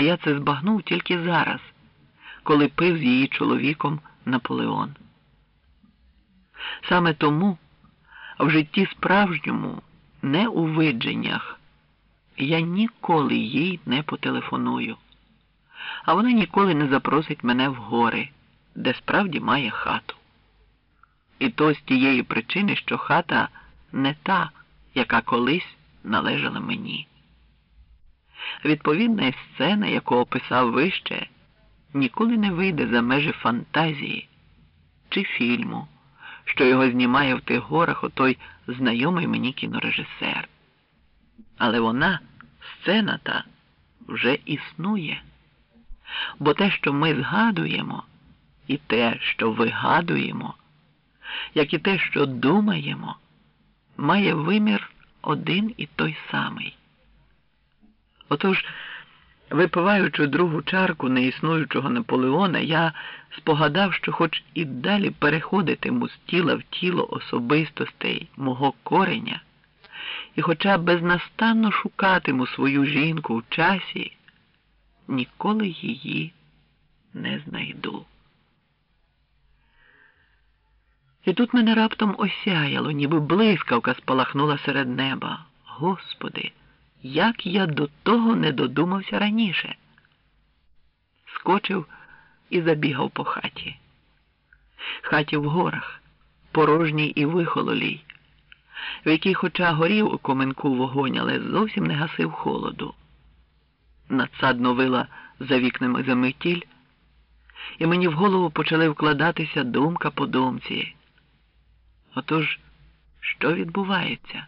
а я це збагнув тільки зараз, коли пив з її чоловіком Наполеон. Саме тому в житті справжньому, не у видженнях, я ніколи їй не потелефоную, а вона ніколи не запросить мене в гори, де справді має хату. І то з тієї причини, що хата не та, яка колись належала мені. Відповідна сцена, яку описав вище, ніколи не вийде за межі фантазії чи фільму, що його знімає в тих горах отой знайомий мені кінорежисер. Але вона, сцена та, вже існує. Бо те, що ми згадуємо, і те, що вигадуємо, як і те, що думаємо, має вимір один і той самий. Отож, випиваючи другу чарку неіснуючого Наполеона, я спогадав, що хоч і далі переходитиму з тіла в тіло особистостей мого кореня, і хоча безнастанно шукатиму свою жінку в часі, ніколи її не знайду. І тут мене раптом осяяло, ніби блискавка спалахнула серед неба. Господи, як я до того не додумався раніше. Скочив і забігав по хаті. Хаті в горах, порожній і вихололій, в якій, хоча горів у коменку вогонь, але зовсім не гасив холоду. Надсадно вила за вікнами заметіль, і мені в голову почали вкладатися думка по думці. Отож, що відбувається?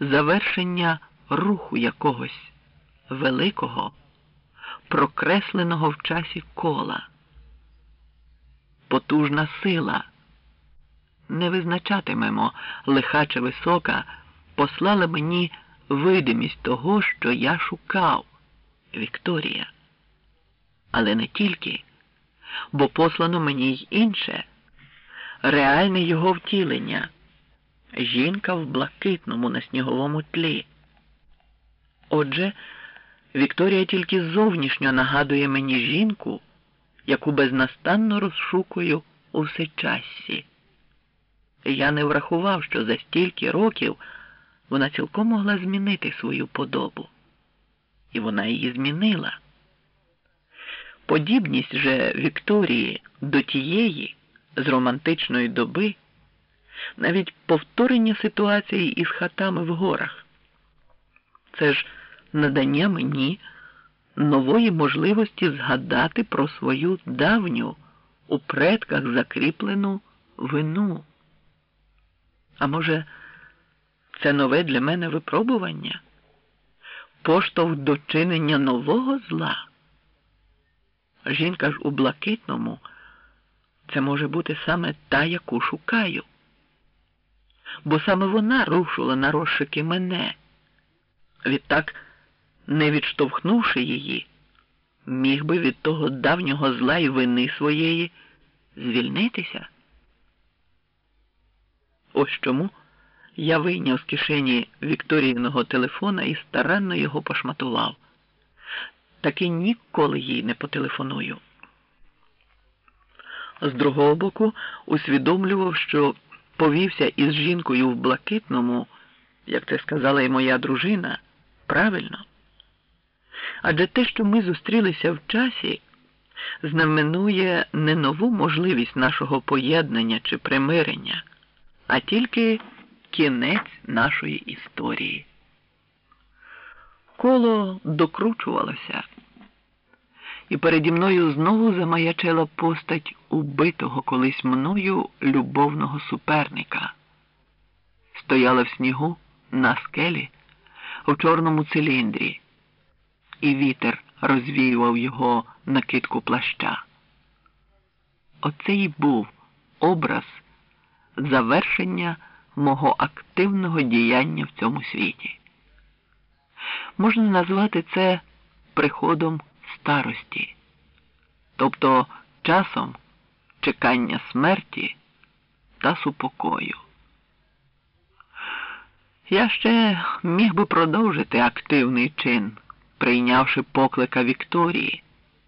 Завершення руху якогось великого, прокресленого в часі кола, потужна сила. Не визначатимемо лиха чи висока, послала мені видимість того, що я шукав, Вікторія. Але не тільки, бо послано мені й інше реальне його втілення жінка в блакитному на сніговому тлі. Отже, Вікторія тільки зовнішньо нагадує мені жінку, яку безнастанно розшукую у всечассі. Я не врахував, що за стільки років вона цілком могла змінити свою подобу. І вона її змінила. Подібність же Вікторії до тієї з романтичної доби, навіть повторення ситуації із хатами в горах. Це ж надання мені нової можливості згадати про свою давню у предках закріплену вину. А може, це нове для мене випробування, поштовх до чинення нового зла? Жінка ж у блакитному. Це може бути саме та, яку шукаю. Бо саме вона рушила на розшуки мене. Відтак, не відштовхнувши її, міг би від того давнього зла і вини своєї звільнитися. Ось чому я вийняв з кишені Вікторіїного телефона і старанно його пошматував. Таки ніколи їй не потелефоную. З другого боку, усвідомлював, що повівся із жінкою в блакитному, як це сказала і моя дружина, правильно. Адже те, що ми зустрілися в часі, знаменує не нову можливість нашого поєднання чи примирення, а тільки кінець нашої історії. Коло докручувалося і переді мною знову замаячила постать убитого колись мною любовного суперника. Стояла в снігу на скелі у чорному циліндрі, і вітер розвіював його накидку плаща. Оце й був образ завершення мого активного діяння в цьому світі. Можна назвати це приходом старості, тобто часом чекання смерті та супокою. Я ще міг би продовжити активний чин прийнявши поклика Вікторії.